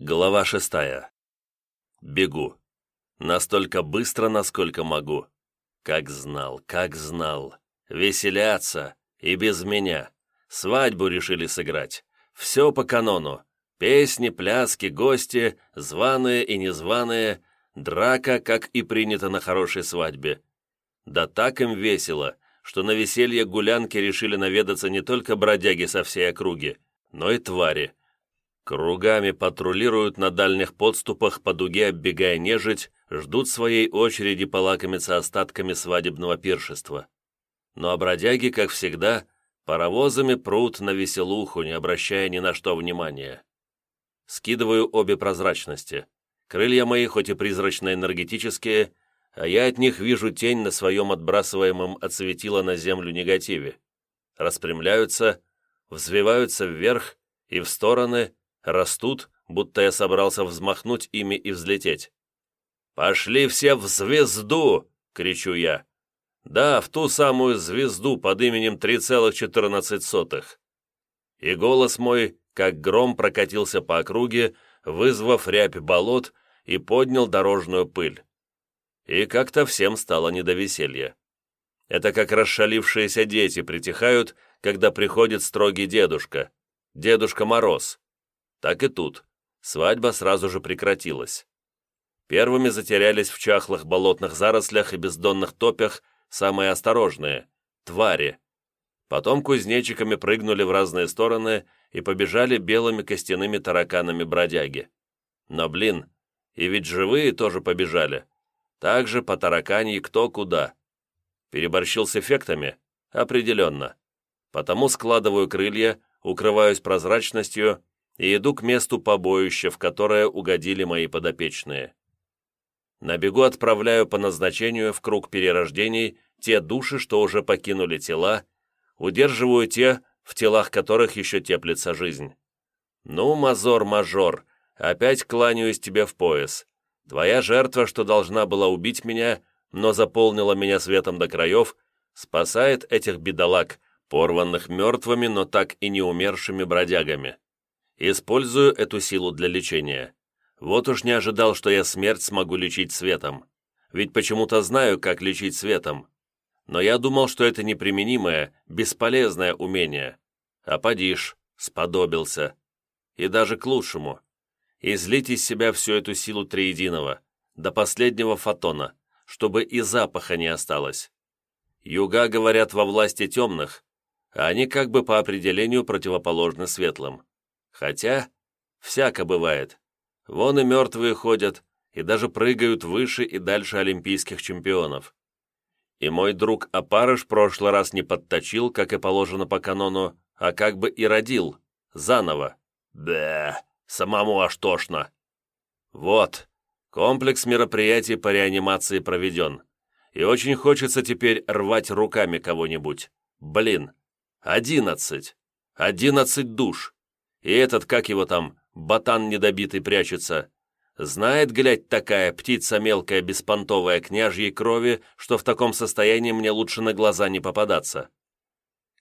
Глава шестая. Бегу. Настолько быстро, насколько могу. Как знал, как знал. Веселятся. И без меня. Свадьбу решили сыграть. Все по канону. Песни, пляски, гости, званые и незваные, драка, как и принято на хорошей свадьбе. Да так им весело, что на веселье гулянки решили наведаться не только бродяги со всей округи, но и твари. Кругами патрулируют на дальних подступах по дуге, оббегая нежить, ждут своей очереди полакомиться остатками свадебного пиршества. Ну а бродяги, как всегда, паровозами прут на веселуху, не обращая ни на что внимания. Скидываю обе прозрачности. Крылья мои, хоть и призрачно-энергетические, а я от них вижу тень на своем отбрасываемом от светила на землю негативе. Распрямляются, взвиваются вверх и в стороны, растут, будто я собрался взмахнуть ими и взлететь. «Пошли все в звезду!» — кричу я. «Да, в ту самую звезду под именем 3,14». И голос мой, как гром, прокатился по округе, вызвав рябь болот и поднял дорожную пыль. И как-то всем стало не до веселья. Это как расшалившиеся дети притихают, когда приходит строгий дедушка, Дедушка Мороз. Так и тут. Свадьба сразу же прекратилась. Первыми затерялись в чахлых болотных зарослях и бездонных топях самые осторожные – твари. Потом кузнечиками прыгнули в разные стороны и побежали белыми костяными тараканами бродяги. Но, блин, и ведь живые тоже побежали. Также по тараканьи кто куда. Переборщил с эффектами? Определенно. Потому складываю крылья, укрываюсь прозрачностью и иду к месту побоища, в которое угодили мои подопечные. На бегу отправляю по назначению в круг перерождений те души, что уже покинули тела, удерживаю те, в телах которых еще теплится жизнь. Ну, мазор-мажор, опять кланяюсь тебе в пояс. Твоя жертва, что должна была убить меня, но заполнила меня светом до краев, спасает этих бедолаг, порванных мертвыми, но так и не умершими бродягами. Использую эту силу для лечения. Вот уж не ожидал, что я смерть смогу лечить светом. Ведь почему-то знаю, как лечить светом. Но я думал, что это неприменимое, бесполезное умение. А подишь, сподобился. И даже к лучшему. Излить из себя всю эту силу триединого, до последнего фотона, чтобы и запаха не осталось. Юга, говорят, во власти темных, а они как бы по определению противоположны светлым. Хотя, всяко бывает. Вон и мертвые ходят, и даже прыгают выше и дальше олимпийских чемпионов. И мой друг Апарыш прошлый раз не подточил, как и положено по канону, а как бы и родил, заново. Да, самому аж тошно. Вот, комплекс мероприятий по реанимации проведен. И очень хочется теперь рвать руками кого-нибудь. Блин, одиннадцать. Одиннадцать душ. И этот, как его там, ботан недобитый прячется. Знает, глядь, такая птица мелкая, беспонтовая, княжьей крови, что в таком состоянии мне лучше на глаза не попадаться.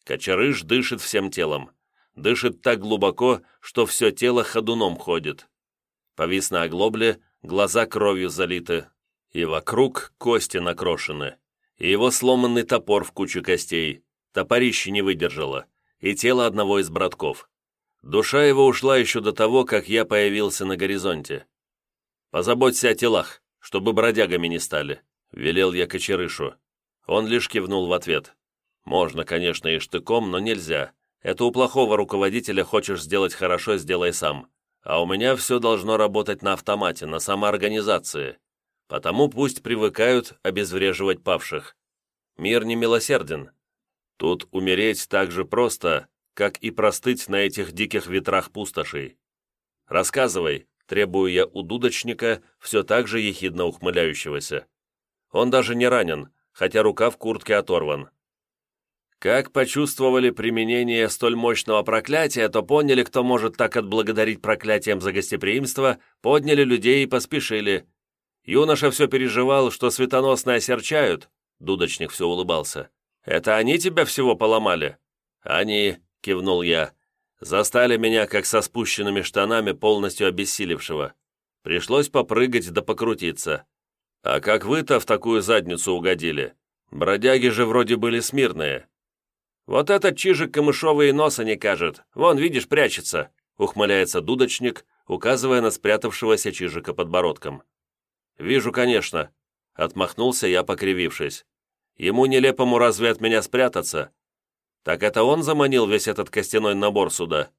Кочерыш дышит всем телом. Дышит так глубоко, что все тело ходуном ходит. Повис на оглобле, глаза кровью залиты. И вокруг кости накрошены. И его сломанный топор в кучу костей. Топорище не выдержало. И тело одного из братков. Душа его ушла еще до того, как я появился на горизонте. «Позаботься о телах, чтобы бродягами не стали», — велел я Кочерышу. Он лишь кивнул в ответ. «Можно, конечно, и штыком, но нельзя. Это у плохого руководителя хочешь сделать хорошо, сделай сам. А у меня все должно работать на автомате, на самоорганизации. Потому пусть привыкают обезвреживать павших. Мир не милосерден. Тут умереть так же просто, как и простыть на этих диких ветрах пустошей. Рассказывай, требую я у дудочника, все так же ехидно ухмыляющегося. Он даже не ранен, хотя рука в куртке оторван. Как почувствовали применение столь мощного проклятия, то поняли, кто может так отблагодарить проклятием за гостеприимство, подняли людей и поспешили. Юноша все переживал, что светоносные осерчают. Дудочник все улыбался. «Это они тебя всего поломали?» «Они», кивнул я. Застали меня, как со спущенными штанами, полностью обессилевшего. Пришлось попрыгать да покрутиться. А как вы-то в такую задницу угодили? Бродяги же вроде были смирные. Вот этот чижик камышовый носа не кажет. Вон, видишь, прячется, ухмыляется дудочник, указывая на спрятавшегося чижика подбородком. «Вижу, конечно», — отмахнулся я, покривившись. «Ему нелепому разве от меня спрятаться? Так это он заманил весь этот костяной набор сюда?»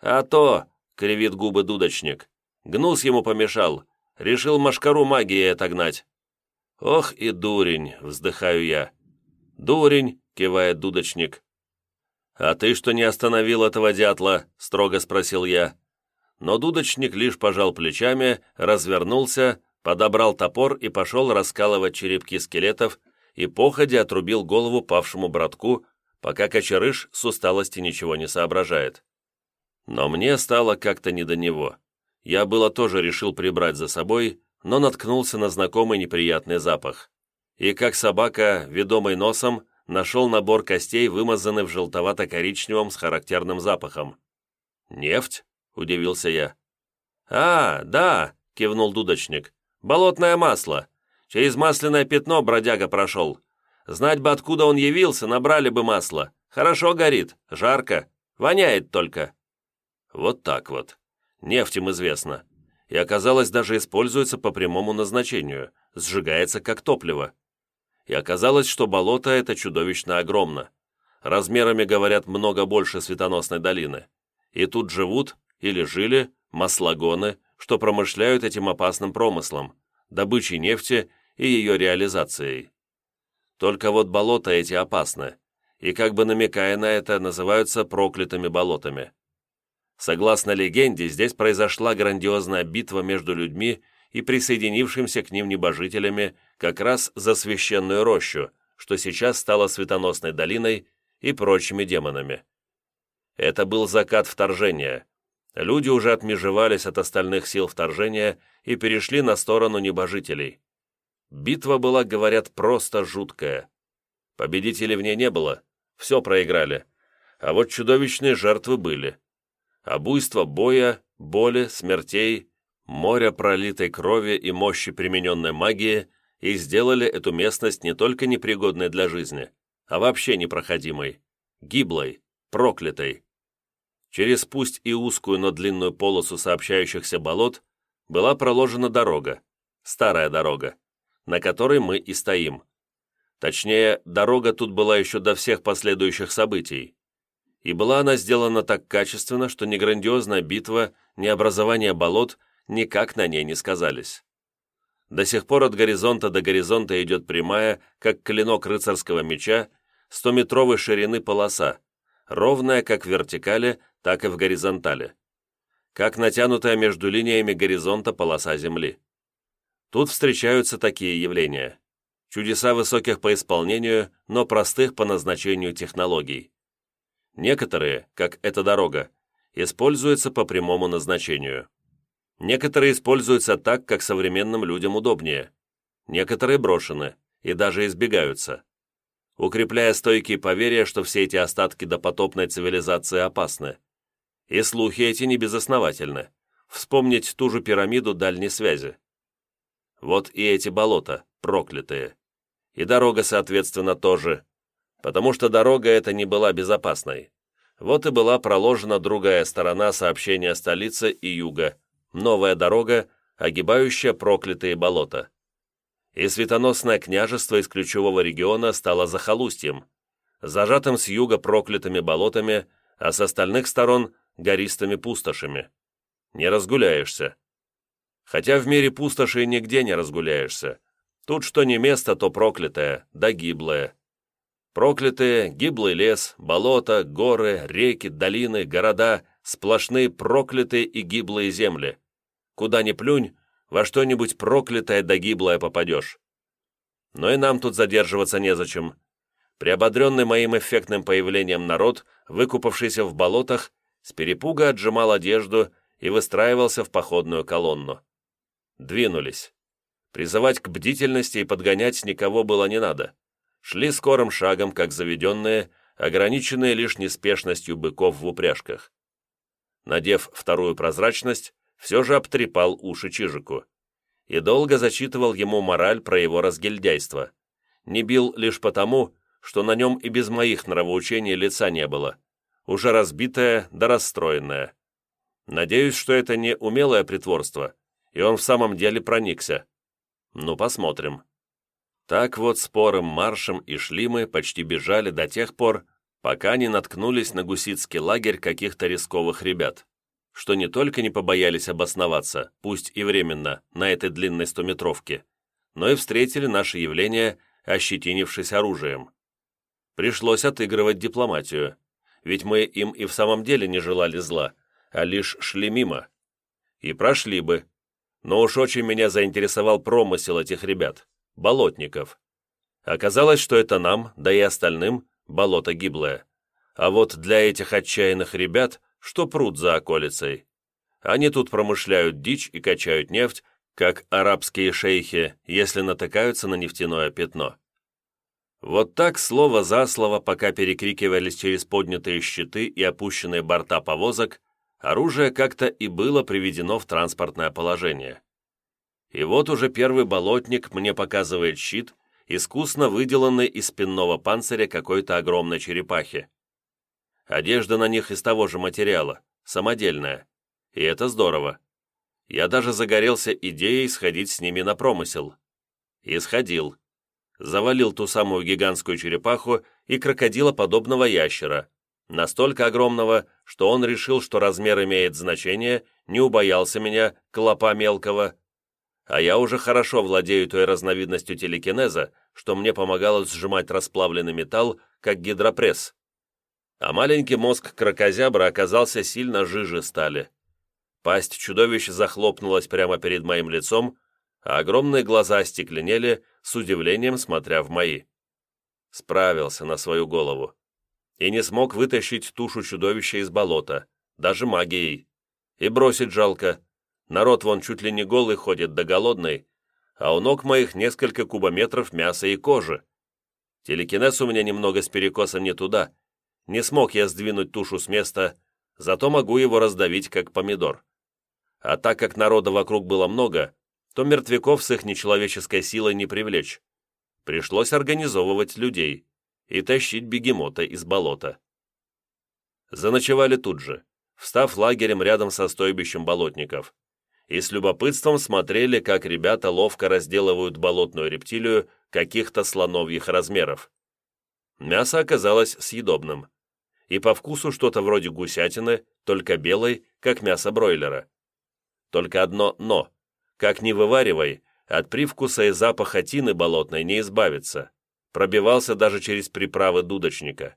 «А то», — кривит губы дудочник, — «гнус ему помешал, решил машкару магии отогнать». «Ох и дурень!» — вздыхаю я. «Дурень!» — кивает дудочник. «А ты что не остановил этого дятла?» — строго спросил я. Но дудочник лишь пожал плечами, развернулся, подобрал топор и пошел раскалывать черепки скелетов и походя отрубил голову павшему братку, пока кочерыш с усталости ничего не соображает. Но мне стало как-то не до него. Я было тоже решил прибрать за собой, но наткнулся на знакомый неприятный запах. И как собака, ведомый носом, нашел набор костей, вымазанный в желтовато-коричневом с характерным запахом. «Нефть?» — удивился я. «А, да!» — кивнул дудочник. «Болотное масло. Через масляное пятно бродяга прошел. Знать бы, откуда он явился, набрали бы масло. Хорошо горит, жарко, воняет только». Вот так вот. Нефть известно и оказалось даже используется по прямому назначению, сжигается как топливо. И оказалось, что болото это чудовищно огромно. Размерами, говорят, много больше светоносной долины. И тут живут или жили маслогоны, что промышляют этим опасным промыслом, добычей нефти и ее реализацией. Только вот болота эти опасны, и как бы намекая на это, называются проклятыми болотами. Согласно легенде, здесь произошла грандиозная битва между людьми и присоединившимся к ним небожителями как раз за священную рощу, что сейчас стало светоносной долиной и прочими демонами. Это был закат вторжения. Люди уже отмежевались от остальных сил вторжения и перешли на сторону небожителей. Битва была, говорят, просто жуткая. Победителей в ней не было, все проиграли. А вот чудовищные жертвы были а буйство боя, боли, смертей, моря пролитой крови и мощи примененной магии и сделали эту местность не только непригодной для жизни, а вообще непроходимой, гиблой, проклятой. Через пусть и узкую, но длинную полосу сообщающихся болот была проложена дорога, старая дорога, на которой мы и стоим. Точнее, дорога тут была еще до всех последующих событий, и была она сделана так качественно, что ни грандиозная битва, ни образование болот никак на ней не сказались. До сих пор от горизонта до горизонта идет прямая, как клинок рыцарского меча, стометровой ширины полоса, ровная как в вертикали, так и в горизонтали, как натянутая между линиями горизонта полоса Земли. Тут встречаются такие явления. Чудеса высоких по исполнению, но простых по назначению технологий. Некоторые, как эта дорога, используются по прямому назначению. Некоторые используются так, как современным людям удобнее. Некоторые брошены и даже избегаются. Укрепляя стойкие поверья, что все эти остатки допотопной цивилизации опасны. И слухи эти не безосновательны. Вспомнить ту же пирамиду дальней связи. Вот и эти болота, проклятые. И дорога, соответственно, тоже потому что дорога эта не была безопасной. Вот и была проложена другая сторона сообщения столицы и юга, новая дорога, огибающая проклятые болота. И светоносное княжество из ключевого региона стало захолустьем, зажатым с юга проклятыми болотами, а с остальных сторон – гористыми пустошами. Не разгуляешься. Хотя в мире пустоши нигде не разгуляешься. Тут что не место, то проклятое, да гиблое. Проклятые, гиблый лес, болота, горы, реки, долины, города, сплошные проклятые и гиблые земли. Куда ни плюнь, во что-нибудь проклятое да гиблое попадешь. Но и нам тут задерживаться незачем. Приободренный моим эффектным появлением народ, выкупавшийся в болотах, с перепуга отжимал одежду и выстраивался в походную колонну. Двинулись. Призывать к бдительности и подгонять никого было не надо шли скорым шагом, как заведенные, ограниченные лишь неспешностью быков в упряжках. Надев вторую прозрачность, все же обтрепал уши Чижику. И долго зачитывал ему мораль про его разгильдяйство. Не бил лишь потому, что на нем и без моих нравоучений лица не было. Уже разбитое да расстроенное. Надеюсь, что это не умелое притворство, и он в самом деле проникся. Ну, посмотрим. Так вот спорым маршем и шли мы, почти бежали до тех пор, пока не наткнулись на гусицкий лагерь каких-то рисковых ребят, что не только не побоялись обосноваться, пусть и временно, на этой длинной стометровке, но и встретили наше явление, ощетинившись оружием. Пришлось отыгрывать дипломатию, ведь мы им и в самом деле не желали зла, а лишь шли мимо. И прошли бы. Но уж очень меня заинтересовал промысел этих ребят, болотников. Оказалось, что это нам, да и остальным, болото гиблое. А вот для этих отчаянных ребят, что пруд за околицей. Они тут промышляют дичь и качают нефть, как арабские шейхи, если натыкаются на нефтяное пятно. Вот так, слово за слово, пока перекрикивались через поднятые щиты и опущенные борта повозок, оружие как-то и было приведено в транспортное положение. И вот уже первый болотник мне показывает щит, искусно выделанный из спинного панциря какой-то огромной черепахи. Одежда на них из того же материала, самодельная. И это здорово. Я даже загорелся идеей сходить с ними на промысел. И сходил. Завалил ту самую гигантскую черепаху и крокодилоподобного ящера, настолько огромного, что он решил, что размер имеет значение, не убоялся меня, клопа мелкого, а я уже хорошо владею той разновидностью телекинеза, что мне помогало сжимать расплавленный металл, как гидропресс. А маленький мозг крокозябра оказался сильно жиже стали. Пасть чудовища захлопнулась прямо перед моим лицом, а огромные глаза остекленели, с удивлением смотря в мои. Справился на свою голову и не смог вытащить тушу чудовища из болота, даже магией. И бросить жалко. Народ вон чуть ли не голый ходит да голодный, а у ног моих несколько кубометров мяса и кожи. Телекинез у меня немного с перекосом не туда. Не смог я сдвинуть тушу с места, зато могу его раздавить, как помидор. А так как народа вокруг было много, то мертвяков с их нечеловеческой силой не привлечь. Пришлось организовывать людей и тащить бегемота из болота. Заночевали тут же, встав лагерем рядом со стойбищем болотников, и с любопытством смотрели, как ребята ловко разделывают болотную рептилию каких-то слоновьих размеров. Мясо оказалось съедобным, и по вкусу что-то вроде гусятины, только белой, как мясо бройлера. Только одно «но». Как ни вываривай, от привкуса и запаха тины болотной не избавиться пробивался даже через приправы дудочника.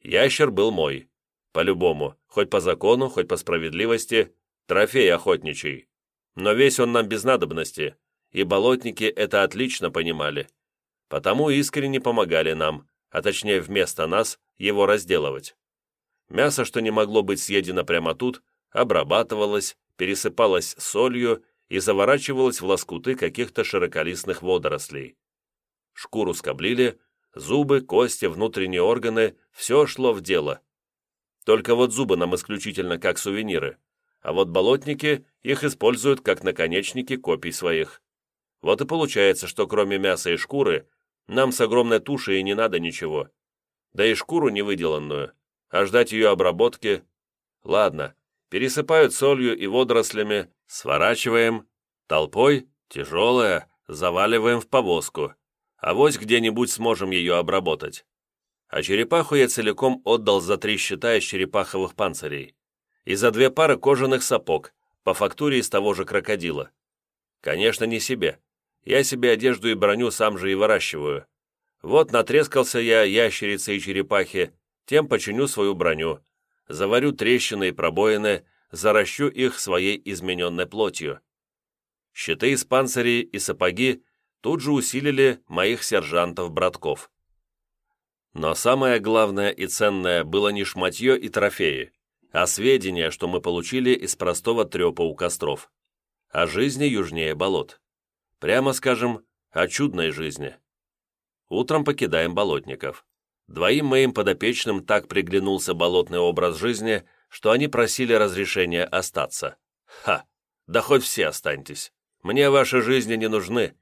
Ящер был мой. По-любому, хоть по закону, хоть по справедливости, трофей охотничий. Но весь он нам без надобности, и болотники это отлично понимали. Потому искренне помогали нам, а точнее вместо нас, его разделывать. Мясо, что не могло быть съедено прямо тут, обрабатывалось, пересыпалось солью и заворачивалось в лоскуты каких-то широколистных водорослей. Шкуру скоблили, зубы, кости, внутренние органы – все шло в дело. Только вот зубы нам исключительно как сувениры, а вот болотники их используют как наконечники копий своих. Вот и получается, что кроме мяса и шкуры, нам с огромной тушей не надо ничего. Да и шкуру невыделанную, а ждать ее обработки... Ладно, пересыпают солью и водорослями, сворачиваем, толпой, тяжелая, заваливаем в повозку. А Авось где-нибудь сможем ее обработать. А черепаху я целиком отдал за три щита из черепаховых панцирей и за две пары кожаных сапог, по фактуре из того же крокодила. Конечно, не себе. Я себе одежду и броню сам же и выращиваю. Вот натрескался я ящерицы и черепахи, тем починю свою броню, заварю трещины и пробоины, заращу их своей измененной плотью. Щиты из панцирей и сапоги тут же усилили моих сержантов-братков. Но самое главное и ценное было не шматье и трофеи, а сведения, что мы получили из простого трепа у костров. О жизни южнее болот. Прямо скажем, о чудной жизни. Утром покидаем болотников. Двоим моим подопечным так приглянулся болотный образ жизни, что они просили разрешения остаться. Ха! Да хоть все останьтесь. Мне ваши жизни не нужны.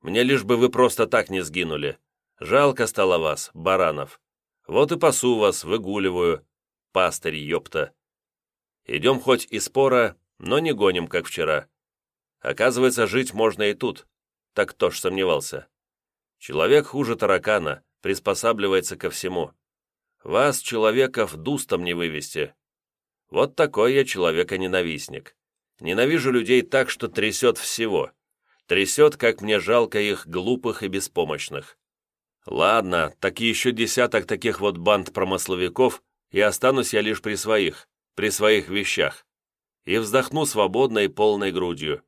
Мне лишь бы вы просто так не сгинули. Жалко стало вас, баранов. Вот и пасу вас, выгуливаю. Пастырь, ёпта. Идем хоть и спора, но не гоним, как вчера. Оказывается, жить можно и тут. Так кто ж сомневался. Человек хуже таракана, приспосабливается ко всему. Вас, человеков, дустом не вывести. Вот такой я человека-ненавистник. Ненавижу людей так, что трясет всего. Трясет, как мне жалко их глупых и беспомощных. Ладно, так еще десяток таких вот банд промысловиков, и останусь я лишь при своих, при своих вещах. И вздохну свободно и полной грудью.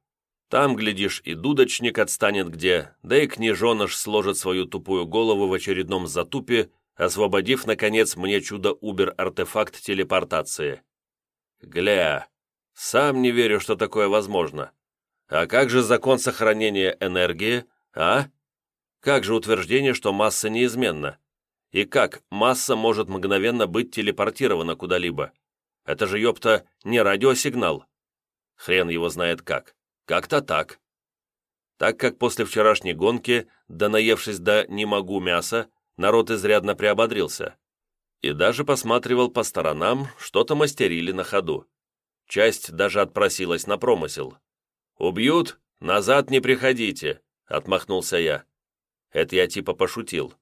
Там, глядишь, и дудочник отстанет где, да и княжоныш сложит свою тупую голову в очередном затупе, освободив, наконец, мне чудо-убер-артефакт телепортации. Гля, сам не верю, что такое возможно. А как же закон сохранения энергии, а? Как же утверждение, что масса неизменна? И как масса может мгновенно быть телепортирована куда-либо? Это же, ёпта, не радиосигнал. Хрен его знает как. Как-то так. Так как после вчерашней гонки, да наевшись до «не могу мяса», народ изрядно приободрился. И даже посматривал по сторонам, что-то мастерили на ходу. Часть даже отпросилась на промысел. «Убьют? Назад не приходите!» — отмахнулся я. Это я типа пошутил.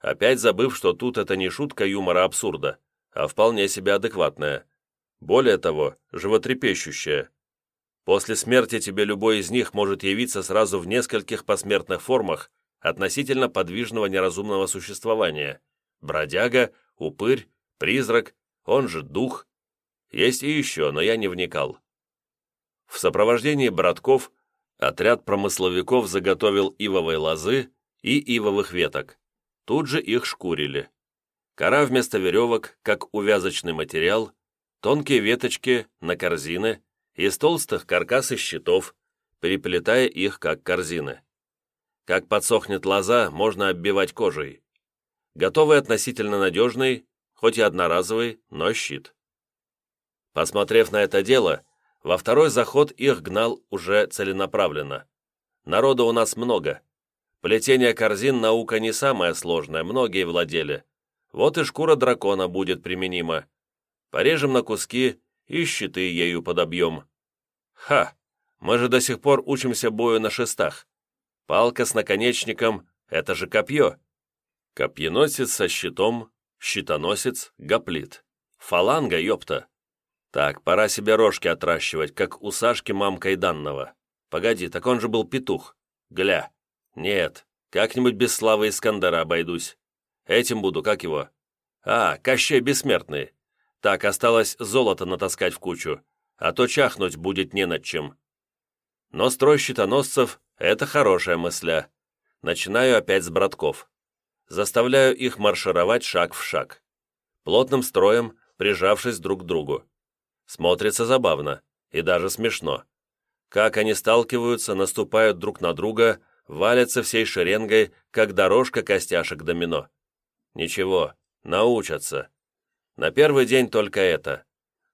Опять забыв, что тут это не шутка юмора абсурда, а вполне себе адекватная. Более того, животрепещущая. После смерти тебе любой из них может явиться сразу в нескольких посмертных формах относительно подвижного неразумного существования. Бродяга, упырь, призрак, он же дух. Есть и еще, но я не вникал. В сопровождении братков отряд промысловиков заготовил ивовой лозы и ивовых веток. Тут же их шкурили. Кора вместо веревок, как увязочный материал, тонкие веточки на корзины, из толстых каркас и щитов, переплетая их как корзины. Как подсохнет лоза, можно оббивать кожей. Готовый относительно надежный, хоть и одноразовый, но щит. Посмотрев на это дело, во второй заход их гнал уже целенаправленно. Народа у нас много. Плетение корзин наука не самая сложная, многие владели. Вот и шкура дракона будет применима. Порежем на куски и щиты ею подобьем. Ха! Мы же до сих пор учимся бою на шестах. Палка с наконечником — это же копье. Копьеносец со щитом, щитоносец, гоплит. Фаланга, ёпта. Так, пора себе рожки отращивать, как у Сашки мамкой данного. Погоди, так он же был петух. Гля. Нет, как-нибудь без славы Искандера обойдусь. Этим буду, как его? А, Кощей Бессмертный. Так, осталось золото натаскать в кучу, а то чахнуть будет не над чем. Но строй щитоносцев — это хорошая мысля. Начинаю опять с братков. Заставляю их маршировать шаг в шаг. Плотным строем, прижавшись друг к другу. Смотрится забавно и даже смешно. Как они сталкиваются, наступают друг на друга, валятся всей шеренгой, как дорожка костяшек домино. Ничего, научатся. На первый день только это.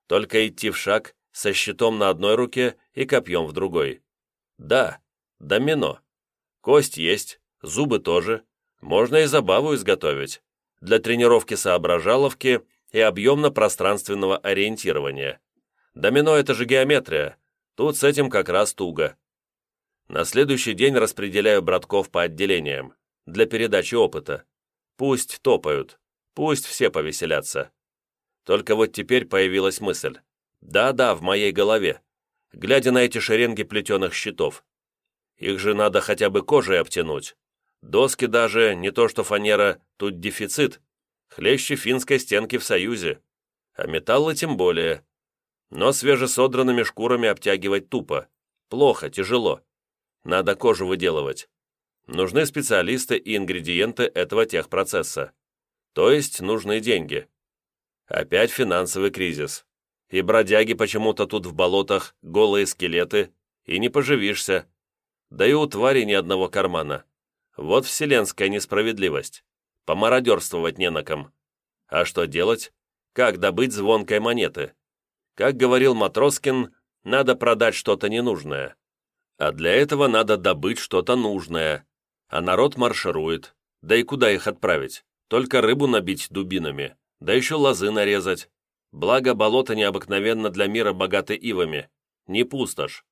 Только идти в шаг со щитом на одной руке и копьем в другой. Да, домино. Кость есть, зубы тоже. Можно и забаву изготовить. Для тренировки соображаловки и объемно-пространственного ориентирования. Домино — это же геометрия. Тут с этим как раз туго. На следующий день распределяю братков по отделениям, для передачи опыта. Пусть топают, пусть все повеселятся. Только вот теперь появилась мысль. Да-да, в моей голове. Глядя на эти шеренги плетеных щитов. Их же надо хотя бы кожей обтянуть. Доски даже, не то что фанера, тут дефицит. Хлеще финской стенки в Союзе. А металлы тем более. Но свежесодранными шкурами обтягивать тупо. Плохо, тяжело. Надо кожу выделывать. Нужны специалисты и ингредиенты этого техпроцесса. То есть нужны деньги. Опять финансовый кризис. И бродяги почему-то тут в болотах, голые скелеты, и не поживишься. Да и у твари ни одного кармана. Вот вселенская несправедливость. Помародерствовать не на ком. А что делать? Как добыть звонкой монеты? Как говорил Матроскин, надо продать что-то ненужное. А для этого надо добыть что-то нужное. А народ марширует. Да и куда их отправить? Только рыбу набить дубинами. Да еще лозы нарезать. Благо, болото необыкновенно для мира богаты ивами. Не пустошь.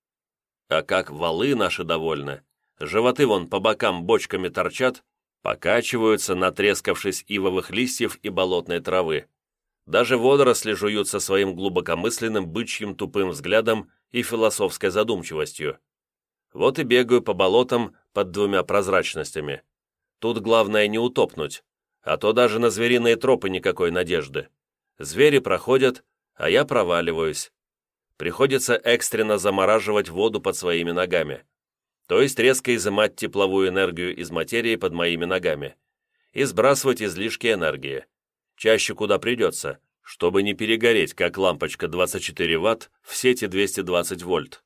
А как валы наши довольны. Животы вон по бокам бочками торчат, покачиваются, натрескавшись ивовых листьев и болотной травы. Даже водоросли жуют со своим глубокомысленным бычьим тупым взглядом и философской задумчивостью. Вот и бегаю по болотам под двумя прозрачностями. Тут главное не утопнуть, а то даже на звериные тропы никакой надежды. Звери проходят, а я проваливаюсь. Приходится экстренно замораживать воду под своими ногами. То есть резко изымать тепловую энергию из материи под моими ногами. И сбрасывать излишки энергии. Чаще куда придется, чтобы не перегореть, как лампочка 24 Вт в сети 220 вольт.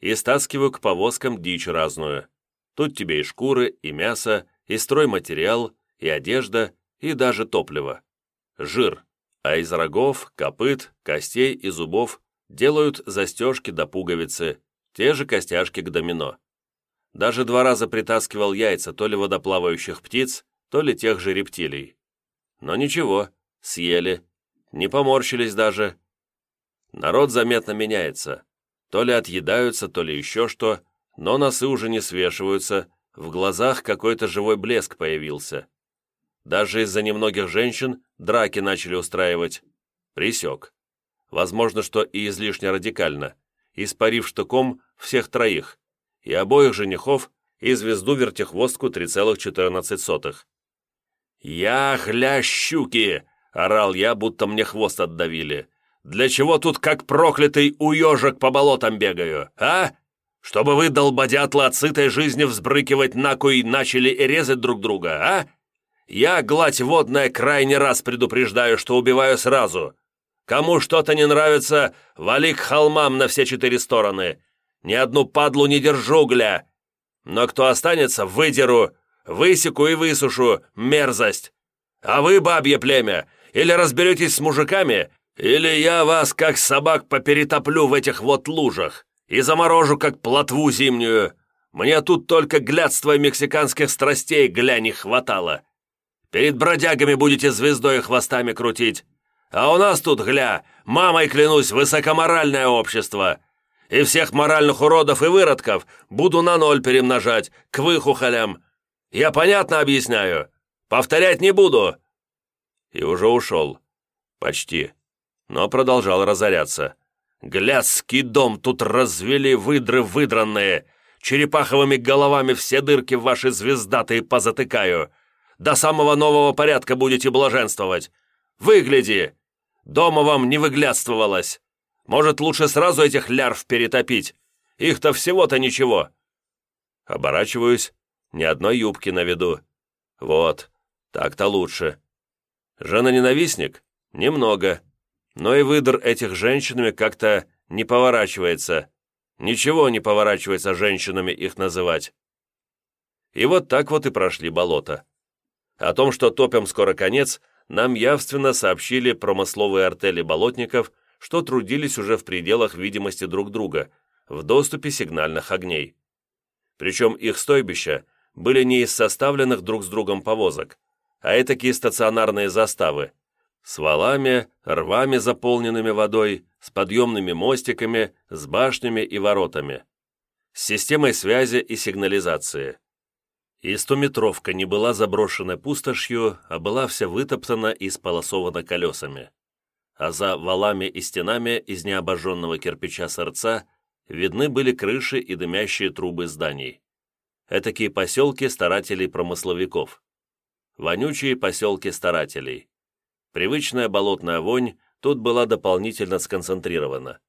И стаскиваю к повозкам дичь разную. Тут тебе и шкуры, и мясо, и стройматериал, и одежда, и даже топливо. Жир а из рогов, копыт, костей и зубов делают застежки до пуговицы, те же костяшки к домино. Даже два раза притаскивал яйца то ли водоплавающих птиц, то ли тех же рептилий. Но ничего, съели, не поморщились даже. Народ заметно меняется. То ли отъедаются, то ли еще что, но носы уже не свешиваются, в глазах какой-то живой блеск появился. Даже из-за немногих женщин драки начали устраивать. Присек. Возможно, что и излишне радикально, испарив штуком всех троих, и обоих женихов, и звезду-вертихвостку 3,14. «Я гля щуки!» — орал я, будто мне хвост отдавили. «Для чего тут как проклятый уежек по болотам бегаю, а? Чтобы вы, долбодятлы, от сытой жизни взбрыкивать накуй начали и резать друг друга, а? Я, гладь водная, крайне раз предупреждаю, что убиваю сразу. Кому что-то не нравится, вали к холмам на все четыре стороны. Ни одну падлу не держу, гля. Но кто останется, выдеру, высеку и высушу, мерзость. А вы, бабье племя, или разберетесь с мужиками, или я вас, как собак, поперетоплю в этих вот лужах и заморожу, как плотву зимнюю. Мне тут только глядства мексиканских страстей, гля, не хватало. Перед бродягами будете звездой хвостами крутить. А у нас тут, гля, мамой клянусь, высокоморальное общество. И всех моральных уродов и выродков буду на ноль перемножать, к выхухолям. Я понятно объясняю? Повторять не буду!» И уже ушел. Почти. Но продолжал разоряться. «Глядский дом тут развели выдры выдранные. Черепаховыми головами все дырки в ваши звездатые позатыкаю. До самого нового порядка будете блаженствовать. Выгляди! Дома вам не выглядствовалось. Может, лучше сразу этих лярв перетопить? Их-то всего-то ничего». Оборачиваюсь, ни одной юбки на виду. Вот, так-то лучше. Жена-ненавистник? Немного. Но и выдр этих женщинами как-то не поворачивается. Ничего не поворачивается женщинами их называть. И вот так вот и прошли болото. О том, что топим скоро конец, нам явственно сообщили промысловые артели болотников, что трудились уже в пределах видимости друг друга, в доступе сигнальных огней. Причем их стойбища были не из составленных друг с другом повозок, а этакие стационарные заставы, с валами, рвами, заполненными водой, с подъемными мостиками, с башнями и воротами, с системой связи и сигнализации. И стометровка не была заброшена пустошью, а была вся вытоптана и сполосована колесами. А за валами и стенами из необожженного кирпича сорца видны были крыши и дымящие трубы зданий. Этакие поселки старателей-промысловиков. Вонючие поселки старателей. Привычная болотная вонь тут была дополнительно сконцентрирована.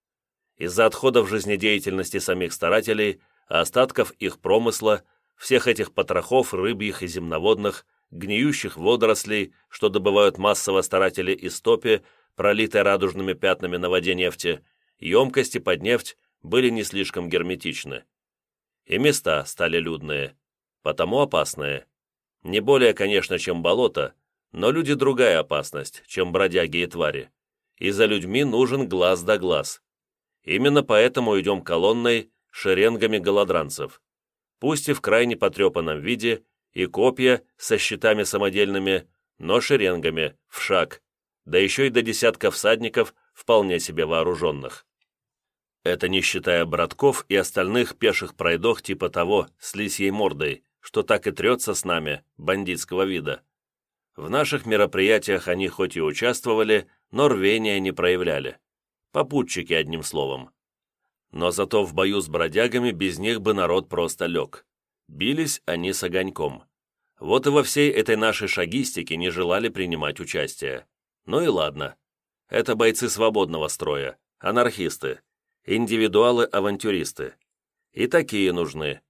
Из-за отходов жизнедеятельности самих старателей, остатков их промысла – всех этих потрохов, рыбьих и земноводных, гниющих водорослей, что добывают массово старатели из топи, пролитой радужными пятнами на воде нефти, емкости под нефть были не слишком герметичны. И места стали людные, потому опасные. Не более, конечно, чем болото, но люди другая опасность, чем бродяги и твари. и за людьми нужен глаз да глаз. Именно поэтому идем колонной шеренгами голодранцев. Пусть и в крайне потрепанном виде, и копья со щитами самодельными, но шеренгами, в шаг, да еще и до десятка всадников, вполне себе вооруженных. Это не считая братков и остальных пеших пройдох типа того с лисьей мордой, что так и трется с нами, бандитского вида. В наших мероприятиях они хоть и участвовали, но рвения не проявляли. Попутчики, одним словом. Но зато в бою с бродягами без них бы народ просто лег. Бились они с огоньком. Вот и во всей этой нашей шагистике не желали принимать участие. Ну и ладно. Это бойцы свободного строя, анархисты, индивидуалы-авантюристы. И такие нужны.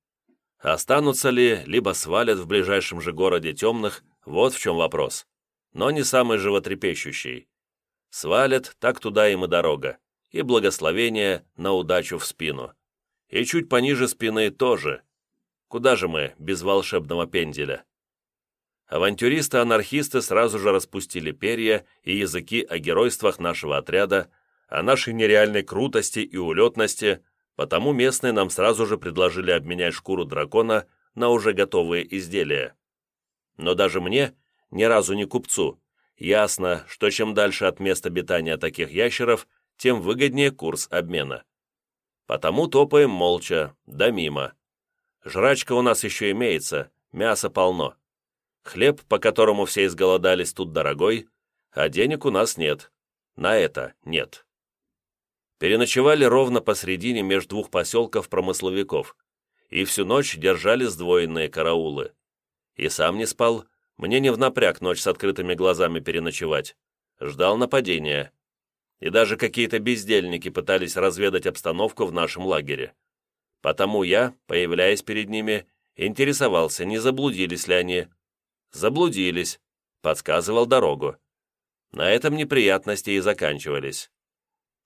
Останутся ли, либо свалят в ближайшем же городе темных, вот в чем вопрос. Но не самый животрепещущий. Свалят, так туда им и дорога. И благословение на удачу в спину. И чуть пониже спины тоже. Куда же мы без волшебного пенделя? Авантюристы-анархисты сразу же распустили перья и языки о геройствах нашего отряда, о нашей нереальной крутости и улетности, потому местные нам сразу же предложили обменять шкуру дракона на уже готовые изделия. Но даже мне, ни разу не купцу, ясно, что чем дальше от места обитания таких ящеров, тем выгоднее курс обмена. Потому топаем молча, да мимо. Жрачка у нас еще имеется, мяса полно. Хлеб, по которому все изголодались, тут дорогой, а денег у нас нет. На это нет. Переночевали ровно посредине между двух поселков промысловиков и всю ночь держали сдвоенные караулы. И сам не спал, мне не в напряг ночь с открытыми глазами переночевать. Ждал нападения. И даже какие-то бездельники пытались разведать обстановку в нашем лагере. Потому я, появляясь перед ними, интересовался, не заблудились ли они, Заблудились. Подсказывал дорогу. На этом неприятности и заканчивались.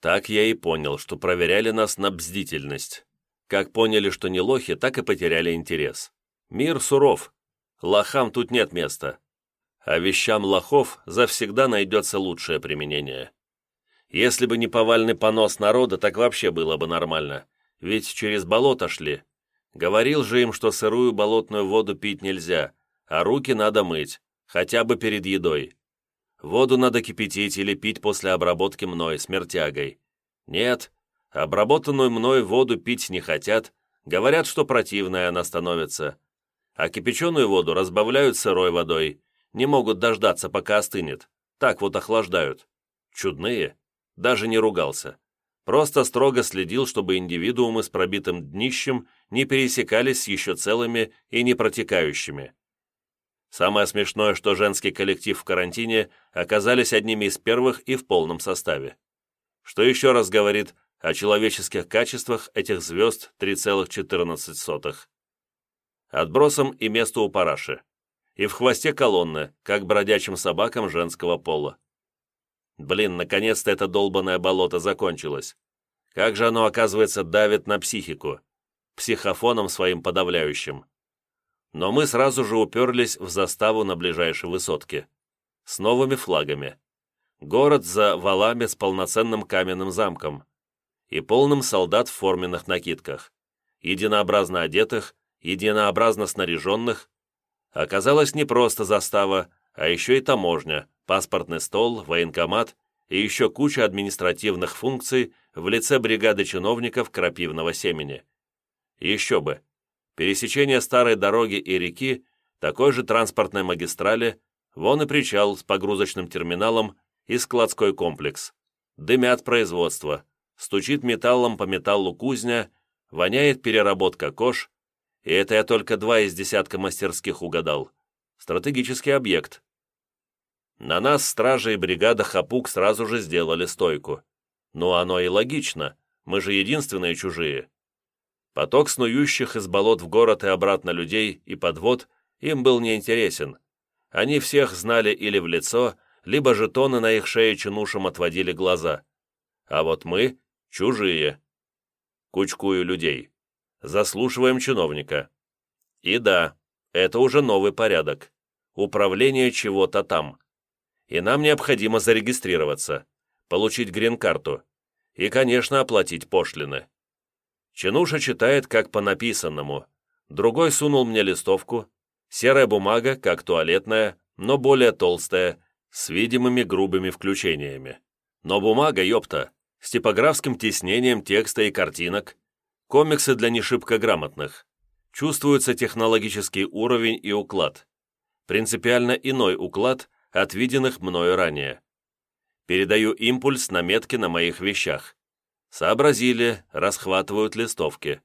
Так я и понял, что проверяли нас на бздительность. Как поняли, что не лохи, так и потеряли интерес. Мир суров. Лохам тут нет места. А вещам лохов завсегда найдется лучшее применение. Если бы не повальный понос народа, так вообще было бы нормально. Ведь через болото шли. Говорил же им, что сырую болотную воду пить нельзя, а руки надо мыть, хотя бы перед едой. Воду надо кипятить или пить после обработки мной, смертягой. Нет, обработанную мной воду пить не хотят, говорят, что противная она становится. А кипяченую воду разбавляют сырой водой, не могут дождаться, пока остынет. Так вот охлаждают. Чудные. Даже не ругался. Просто строго следил, чтобы индивидуумы с пробитым днищем не пересекались с еще целыми и не протекающими. Самое смешное, что женский коллектив в карантине оказались одними из первых и в полном составе. Что еще раз говорит о человеческих качествах этих звезд 3,14. Отбросом и место у параши. И в хвосте колонны, как бродячим собакам женского пола. Блин, наконец-то это долбанное болото закончилось. Как же оно, оказывается, давит на психику. Психофоном своим подавляющим но мы сразу же уперлись в заставу на ближайшей высотке. С новыми флагами. Город за валами с полноценным каменным замком. И полным солдат в форменных накидках. Единообразно одетых, единообразно снаряженных. Оказалось не просто застава, а еще и таможня, паспортный стол, военкомат и еще куча административных функций в лице бригады чиновников крапивного семени. Еще бы, пересечение старой дороги и реки, такой же транспортной магистрали, вон и причал с погрузочным терминалом и складской комплекс. Дымят производство, стучит металлом по металлу кузня, воняет переработка кож, и это я только два из десятка мастерских угадал. Стратегический объект. На нас стражи и бригада Хапук сразу же сделали стойку. Ну, оно и логично, мы же единственные чужие. Поток снующих из болот в город и обратно людей и подвод им был неинтересен. Они всех знали или в лицо, либо жетоны на их шее чинушам отводили глаза. А вот мы — чужие. Кучкую людей. Заслушиваем чиновника. И да, это уже новый порядок. Управление чего-то там. И нам необходимо зарегистрироваться. получить грин-карту и, конечно, оплатить пошлины. Чинуша читает как по написанному. Другой сунул мне листовку. Серая бумага, как туалетная, но более толстая, с видимыми грубыми включениями. Но бумага, ёпта, с типографским тиснением текста и картинок, комиксы для нешибко грамотных. Чувствуется технологический уровень и уклад. Принципиально иной уклад от виденных мною ранее. Передаю импульс на метки на моих вещах. Сообразили, расхватывают листовки.